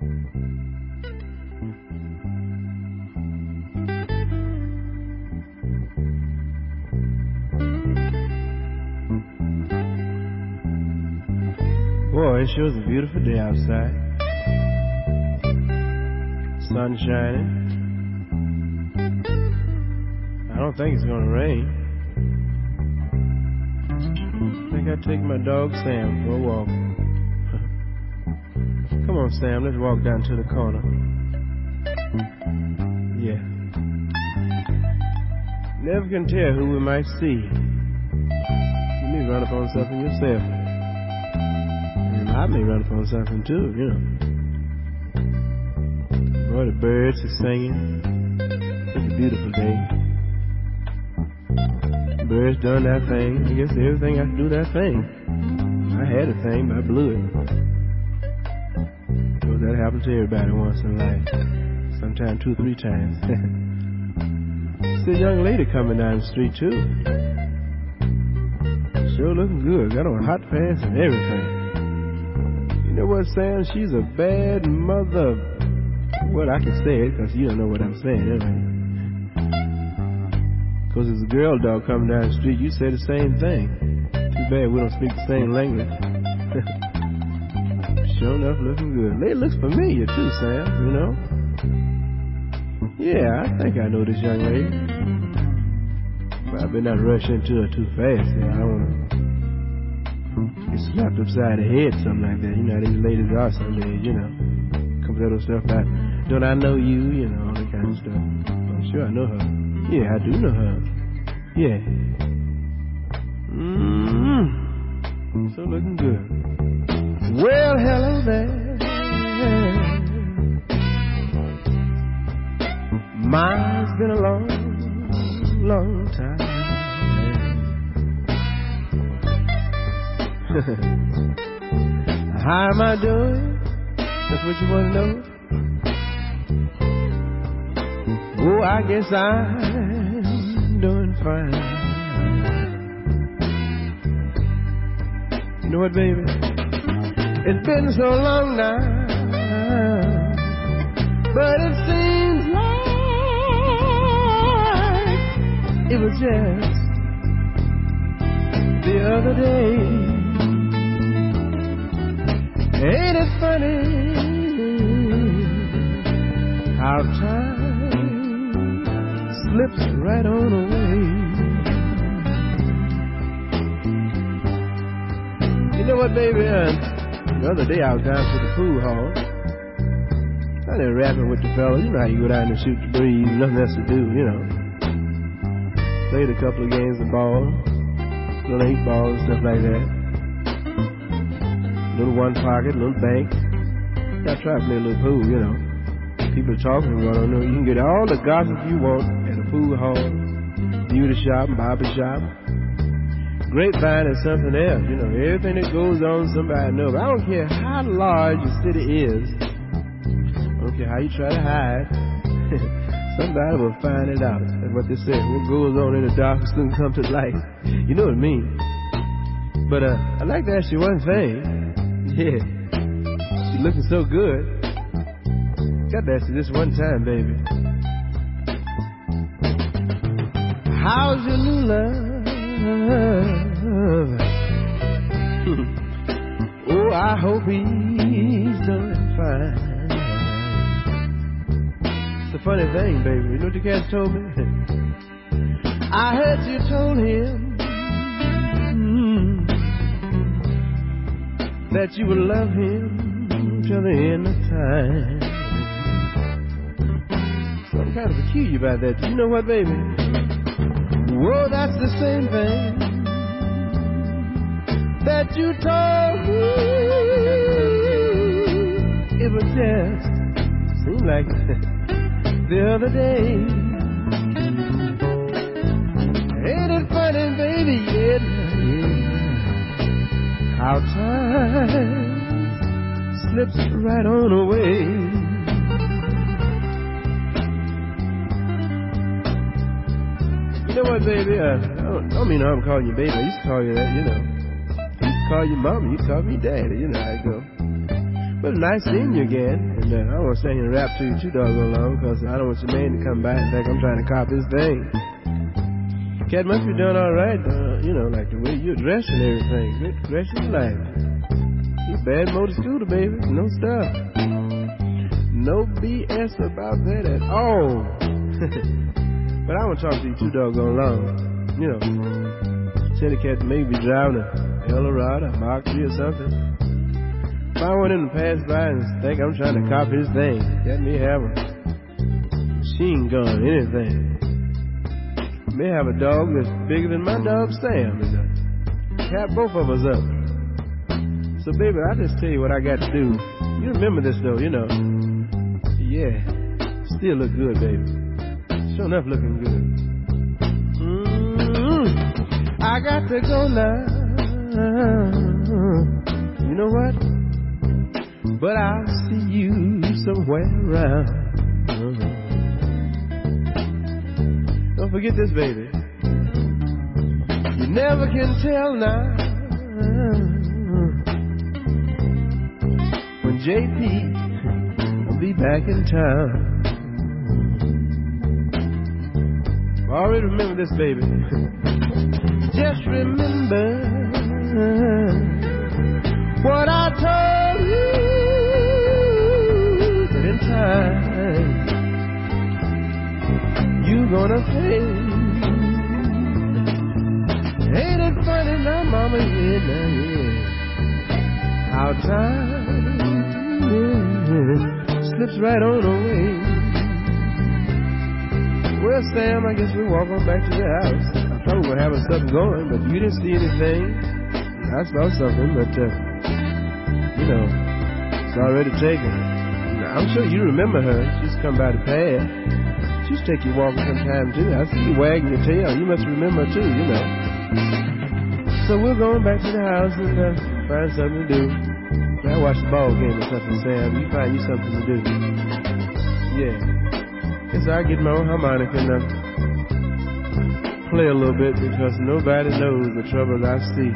Boy, it sure is a beautiful day outside. Sun shining. I don't think it's gonna rain. I think I'll take my dog Sam for a walk. On, Sam, let's walk down to the corner. Yeah. Never can tell who we might see. You may run upon something yourself. And I may run upon something too, you know. Boy, the birds are singing. It's a beautiful day. Birds done that thing. I guess everything to do that thing. I had a thing, but I blew it. Happens to everybody once in life. Sometimes two, three times. See a young lady coming down the street too. Sure looking good. Got on hot pants and everything. You know what, Sam? She's a bad mother. Well, I can say it because you don't know what I'm saying, anyway. Because there's a girl dog coming down the street, you say the same thing. Too bad we don't speak the same language. sure enough, looking good. Lady looks familiar too, Sam, you know? Yeah, I think I know this young lady. But I better not rush into her too fast. I don't want to get slapped upside the head, something like that. You know these ladies are some days, you know. Comes that little stuff like, don't I know you, you know, all that kind of stuff. I'm sure I know her. Yeah, I do know her. Yeah. Mmm. So looking good. Well, hello there. Mine's been a long, long time. How am I doing? That's what you want to know? Oh, I guess I'm doing fine. You know what, baby? It's been so long now, but it seems like it was just the other day. Ain't it funny how time slips right on away? You know what, baby? The other day I was down to the pool hall. I there rapping with the fellas. You know how you go down and shoot the breeze, nothing else to do, you know. Played a couple of games of ball, little eight balls, stuff like that little one pocket, little bank. I try to play a little pool, you know. People talking about, I know you can get all the gossip you want at a pool hall, beauty shop, barber shop. Grapevine is something else, you know. Everything that goes on, somebody knows. I don't care how large the city is. I don't care how you try to hide. somebody will find it out. That's what they say. What goes on in the dark soon come to light. You know what I mean? But uh, I'd like to ask you one thing. Yeah. She's looking so good. Got to ask you this one time, baby. How's your new love? oh, I hope he's doing fine. It's a funny thing, baby. You know what the cat told me? I heard you told him mm, that you would love him till the end of time. Something kind of peculiar about that. You know what, baby? Whoa, that's the same thing that you told me. It was just seemed like the other day. Ain't it funny, baby? Yeah, yeah how time slips right on away. Know what, baby? I don't, I don't mean I'm calling you baby. I used to call you that, you know. I used to call you mama. You call me daddy. You know how it go. But nice seeing you again. And uh, I don't want to stand here and rap to you too doggone long because I don't want your man to come back and I'm trying to copy his thing. Cat must be doing all right, uh, you know, like the way you're and everything. Good gracious life. You bad motor scooter, baby. No stuff. No BS about that at all. but I won't talk to you too doggone long. You know, Syndicat may be driving a Eldorado, Mark III or something. If I went in the pass by and think I'm trying to copy his thing, let me have a machine gun, anything. May have a dog that's bigger than my dog Sam cap both of us up. So baby, I just tell you what I got to do. You remember this though, you know. Yeah, still look good, baby. Sure enough, looking good. Mm-hmm. I got to go now. You know what? But I'll see you somewhere around. Don't forget this, baby. You never can tell now when JP will be back in town. Already remember this, baby. Just remember what I told you in time you're gonna pay. Ain't it funny now, mama, yeah, now, yeah. How time yeah, slips right on away. Well, Sam, I guess we walk on back to the house. I we were having something going, but you didn't see anything. I saw something, but, uh, you know, it's already taken. I'm sure you remember her. She's come by the pad She's take you walking sometime too. I see you wagging your tail. You must remember too, you know. So we're going back to the house and uh, find something to do. I watch the ball game or something, Sam. You find you something to do. Yeah. Guess I get my own harmonica uh, play a little bit because nobody knows the trouble I see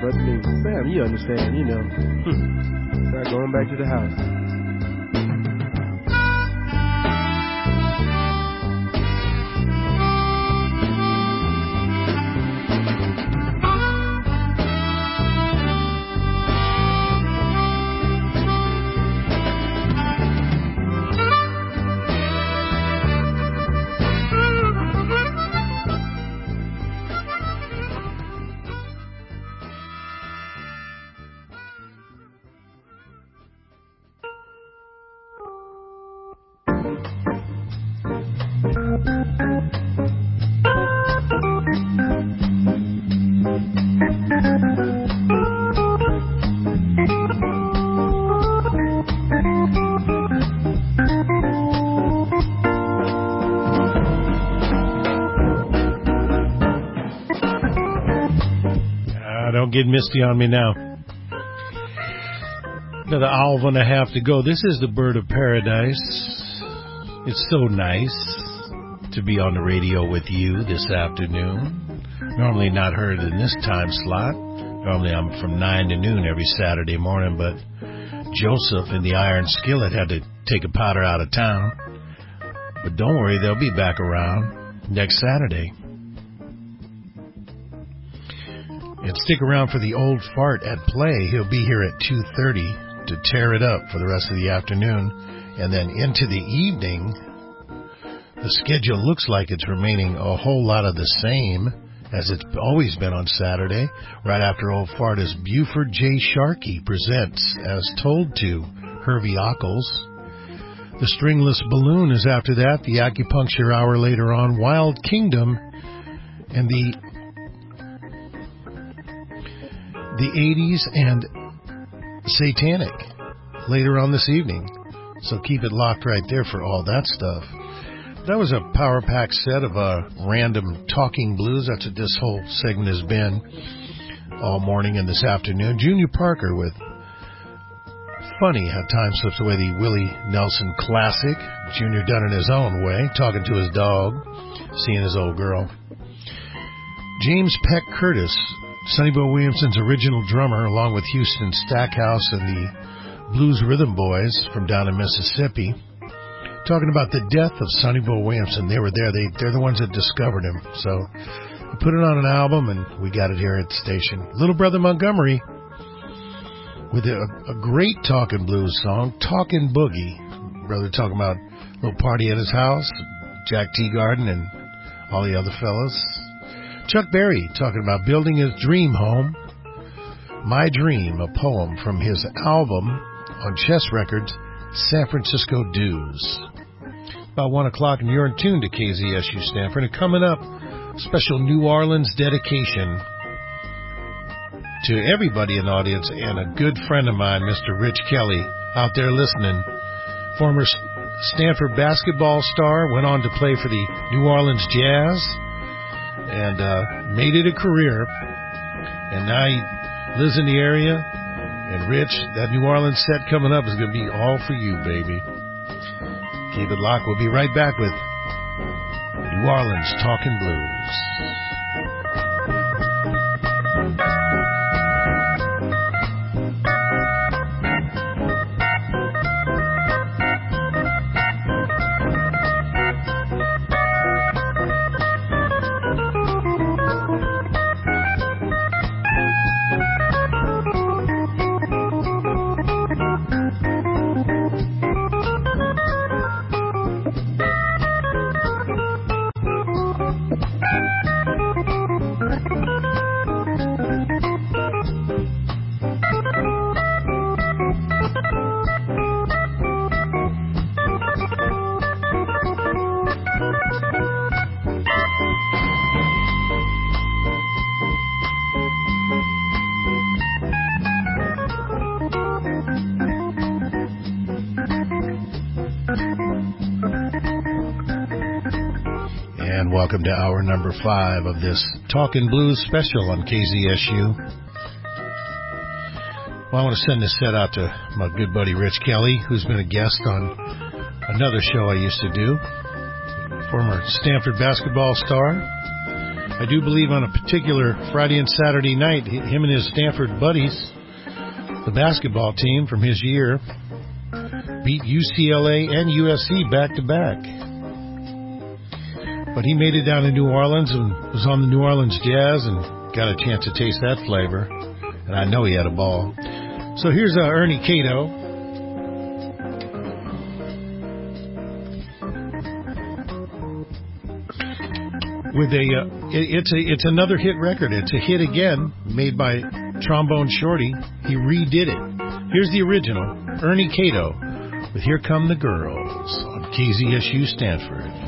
but me. Sam, you understand, you know. Start going back to the house. Get misty on me now. Another hour and a half to go. This is the bird of paradise. It's so nice to be on the radio with you this afternoon. Normally not heard in this time slot. Normally I'm from 9 to noon every Saturday morning, but Joseph in the Iron Skillet had to take a powder out of town. But don't worry, they'll be back around next Saturday. And stick around for the old fart at play. He'll be here at 2.30 to tear it up for the rest of the afternoon. And then into the evening, the schedule looks like it's remaining a whole lot of the same as it's always been on Saturday. Right after Old Fart is Buford J. Sharkey presents As Told to Hervey Ockles. The Stringless Balloon is after that. The Acupuncture Hour later on. Wild Kingdom. And the the 80s and satanic later on this evening. So keep it locked right there for all that stuff. That was a power pack set of uh, random talking blues. That's what this whole segment has been all morning and this afternoon. Junior Parker with funny how time slips away the Willie Nelson classic. Junior done in his own way, talking to his dog, seeing his old girl. James Peck Curtis Sonny Boy Williamson's original drummer, along with Houston Stackhouse and the Blues Rhythm Boys from down in Mississippi, talking about the death of Sonny Boy Williamson. They were there. They they're the ones that discovered him. So we put it on an album and we got it here at the station. Little Brother Montgomery with a, a great talking blues song, Talking Boogie. Brother talking about a little party at his house, Jack Teagarden and all the other fellas. Chuck Berry talking about building his dream home. My Dream, a poem from his album on Chess Records, San Francisco Dues. About one o'clock, and you're in tune to KZSU Stanford. And coming up, special New Orleans dedication to everybody in the audience and a good friend of mine, Mr. Rich Kelly, out there listening. Former Stanford basketball star, went on to play for the New Orleans Jazz, and uh, made it a career. And now he lives in the area. And Rich, that New Orleans set coming up is going to be all for you, baby. Keep it locked. We'll be right back with New Orleans Talking Blues. Welcome to hour number five of this Talking Blues special on KZSU. Well, I want to send this set out to my good buddy Rich Kelly, who's been a guest on another show I used to do, former Stanford basketball star. I do believe on a particular Friday and Saturday night, him and his Stanford buddies, the basketball team from his year, beat UCLA and USC back to back. But he made it down to New Orleans and was on the New Orleans Jazz and got a chance to taste that flavor. And I know he had a ball. So here's uh, Ernie K-Doe. With a, uh, it, it's a, it's another hit record. It's a hit again, made by Trombone Shorty. He redid it. Here's the original, Ernie K-Doe, with "Here Come the Girls" on KZSU Stanford.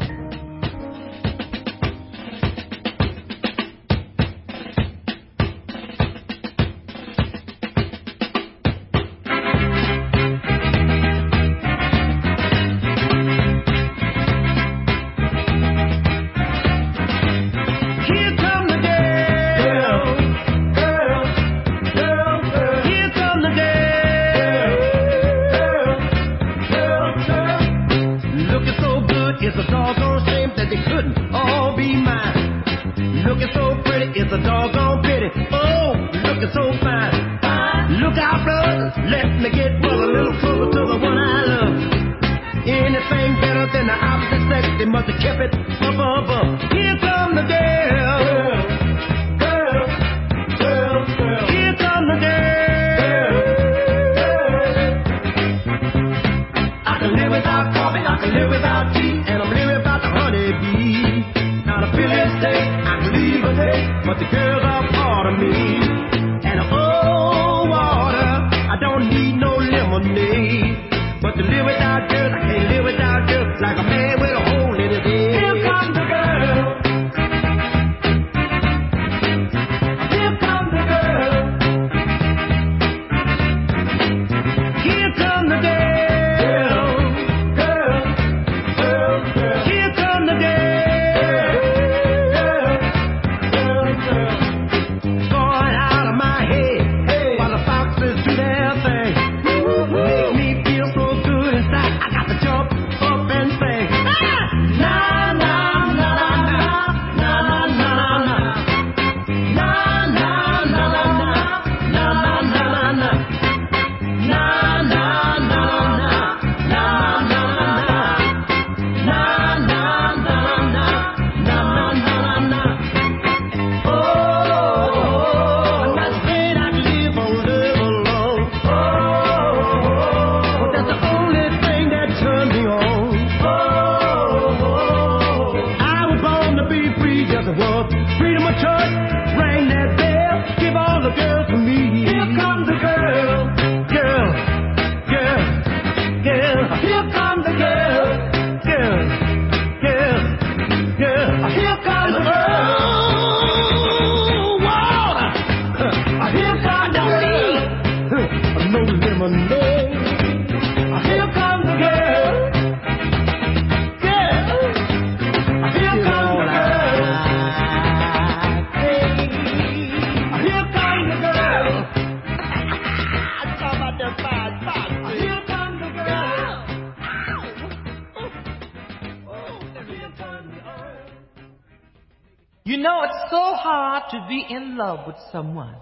a doggone pity. Oh, looking so fine. Look out, brother, let me get girl I can't so hard to be in love with someone.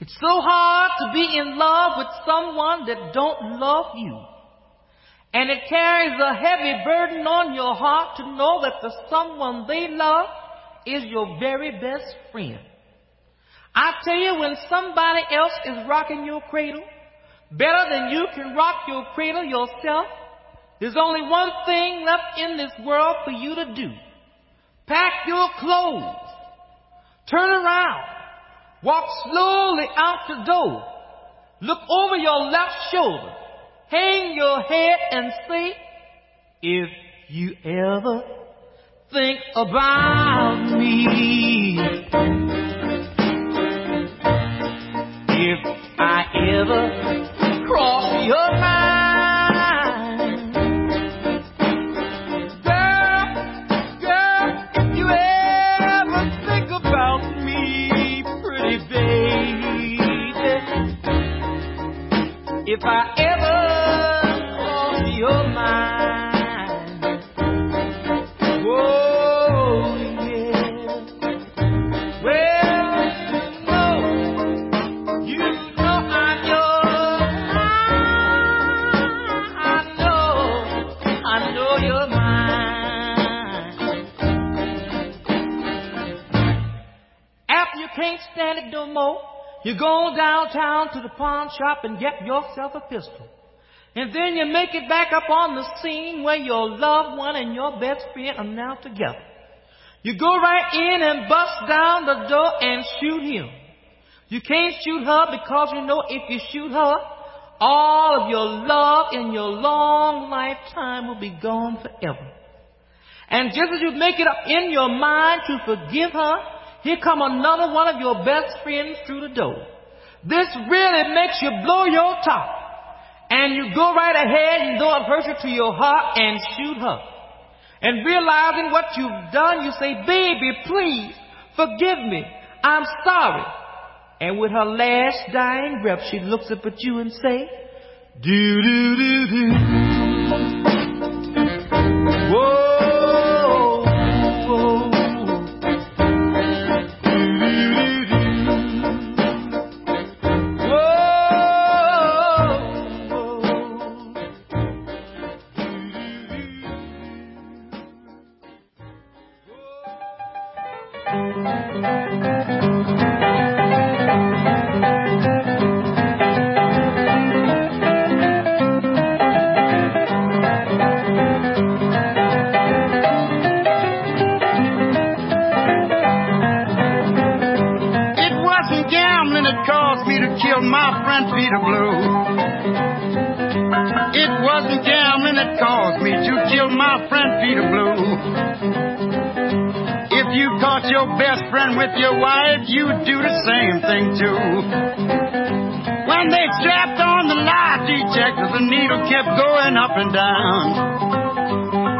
It's so hard to be in love with someone that don't love you. And it carries a heavy burden on your heart to know that the someone they love is your very best friend. I tell you, when somebody else is rocking your cradle better than you can rock your cradle yourself, there's only one thing left in this world for you to do. Pack your clothes, turn around, walk slowly out the door, look over your left shoulder, hang your head and say, if you ever think about me, if I ever cross your if I ever cross your mind, whoa, yeah. Well, you know, you know I'm yours. I know, I know you're mine. After you can't stand it no more, you go downtown to the pawn shop and get yourself a pistol. And then you make it back up on the scene where your loved one and your best friend are now together. You go right in and bust down the door and shoot him. You can't shoot her because you know if you shoot her, all of your love in your long lifetime will be gone forever. And just as you make it up in your mind to forgive her, here come another one of your best friends through the door. This really makes you blow your top. And you go right ahead and though it hurts you to your heart and shoot her. And realizing what you've done, you say, baby, please forgive me. I'm sorry. And with her last dying breath, she looks up at you and say, do do do do. Whoa, my friend Peter Blue. If you caught your best friend with your wife, you'd do the same thing too. When they strapped on the lie detector, the needle kept going up and down.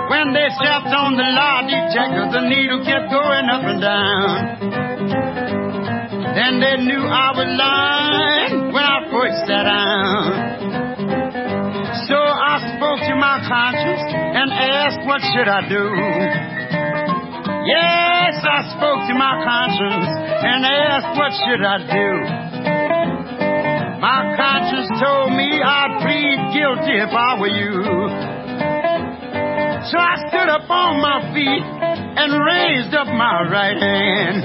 When they strapped on the lie detector, the needle kept going up and down. Then they knew I was lying when I first sat down. So I spoke to my conscience and asked, what should I do? Yes, I spoke to my conscience and asked, what should I do? My conscience told me I'd plead guilty if I were you. So I stood up on my feet and raised up my right hand.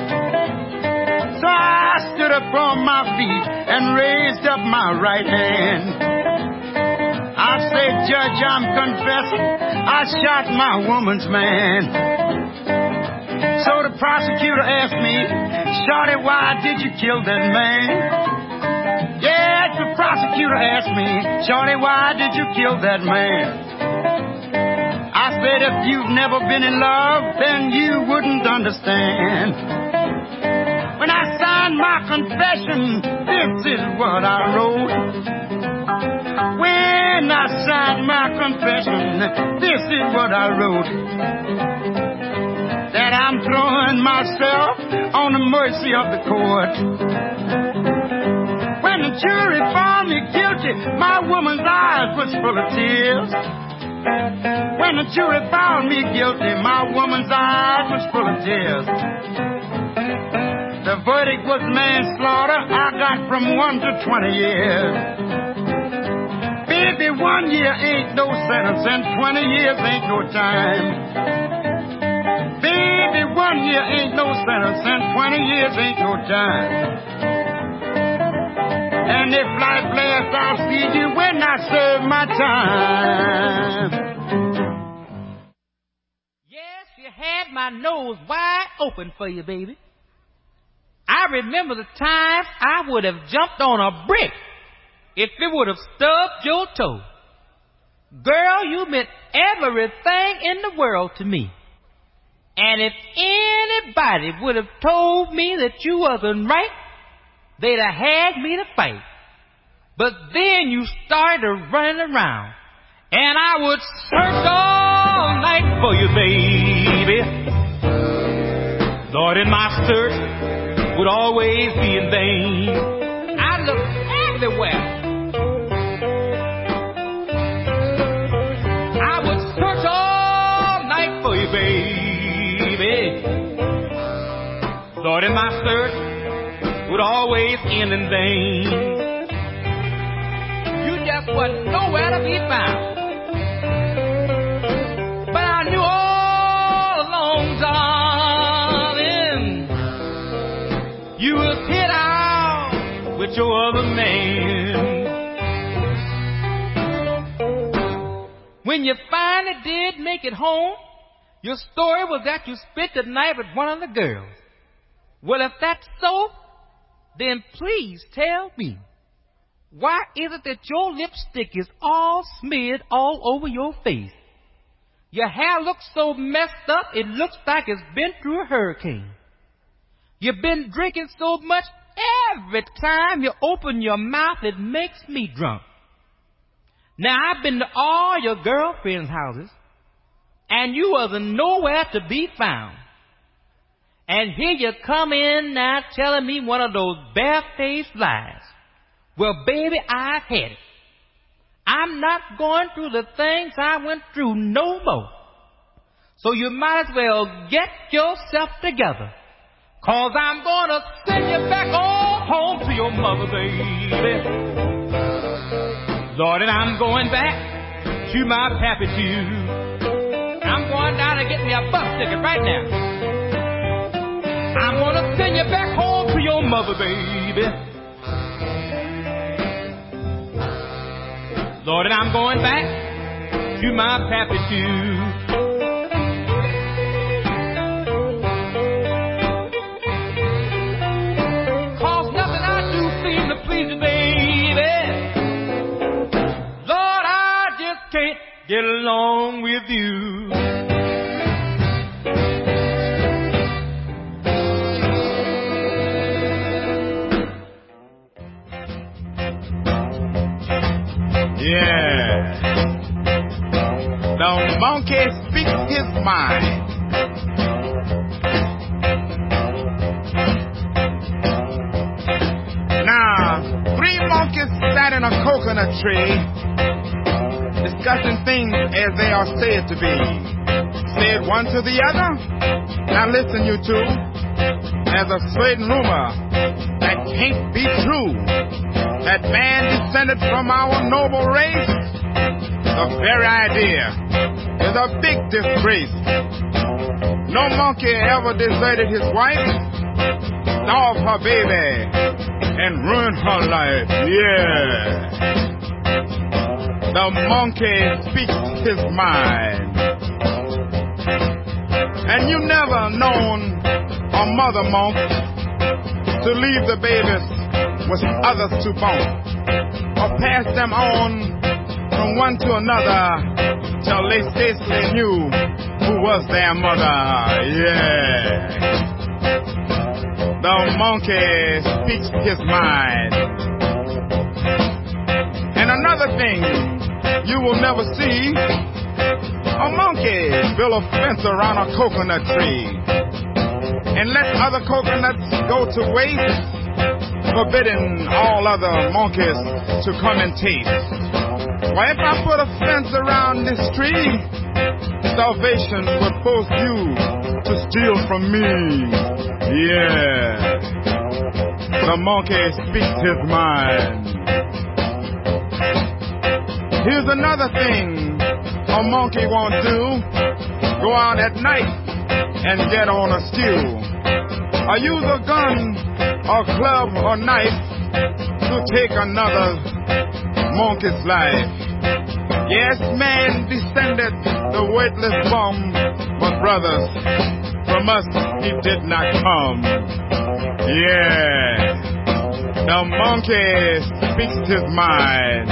So I stood up on my feet and raised up my right hand. I said, Judge, I'm confessing I shot my woman's man. So the prosecutor asked me, Shorty, why did you kill that man? Yes, the prosecutor asked me, Shorty, why did you kill that man? I said, if you've never been in love, then you wouldn't understand. When I signed my confession, this is what I wrote. When I signed my confession, this is what I wrote. That I'm throwing myself on the mercy of the court. When the jury found me guilty, my woman's eyes was full of tears. When the jury found me guilty, my woman's eyes was full of tears. The verdict was manslaughter. I got from one to twenty years. Baby, one year ain't no sentence, and twenty years ain't no time. Baby, one year ain't no sentence, and twenty years ain't no time. And if life lasts, I'll see you when I serve my time. Yes, you had my nose wide open for you, baby. I remember the times I would have jumped on a brick if it would have stubbed your toe. Girl, you meant everything in the world to me. And if anybody would have told me that you wasn't right, they'd have had me to fight. But then you started running around, and I would search all night for you, baby. Lord, in my search, would always be in vain. I looked everywhere. Lord, in my search would always end in vain. You just wasn't nowhere to be found. But I knew all along, darling, you was hit out with your other man. When you finally did make it home, your story was that you spent the night with one of the girls. Well, if that's so, then please tell me, why is it that your lipstick is all smeared all over your face? Your hair looks so messed up, it looks like it's been through a hurricane. You've been drinking so much, every time you open your mouth, it makes me drunk. Now, I've been to all your girlfriends' houses, and you wasn't nowhere to be found. And here you come in now telling me one of those barefaced lies. Well, baby, I've had it. I'm not going through the things I went through no more. So you might as well get yourself together. Cause I'm gonna send you back on home to your mother, baby. Lord, and I'm going back to my pappy too. I'm going down and get me a bus ticket right now. I'm gonna send you back home to your mother, baby. Lord, and I'm going back to my pappy too. Nothing I do seems to please you, baby. Lord, I just can't get along with you. Monkey speaks his mind. Now, three monkeys sat in a coconut tree discussing things as they are said to be. Said one to the other. Now listen, you two. There's a certain rumor that can't be true that man descended from our noble race, the very idea is a big disgrace. No monkey ever deserted his wife, starved her baby, and ruined her life. Yeah. The monkey speaks his mind. And you never known a mother monk to leave the babies with others to bone, or pass them on from one to another till they scarcely knew who was their mother. Yeah. The monkey speaks his mind. And another thing you will never see a monkey build a fence around a coconut tree and let other coconuts go to waste forbidding all other monkeys to come and taste. Why, if I put a fence around this tree, salvation would force you to steal from me. Yeah. The monkey speaks his mind. Here's another thing a monkey won't do. Go out at night and get on a stew. Or use a gun or club or knife to take another monkey's life. Yes, man descended the weightless bomb, but brothers, from us he did not come. Yeah, the monkey speaks his mind.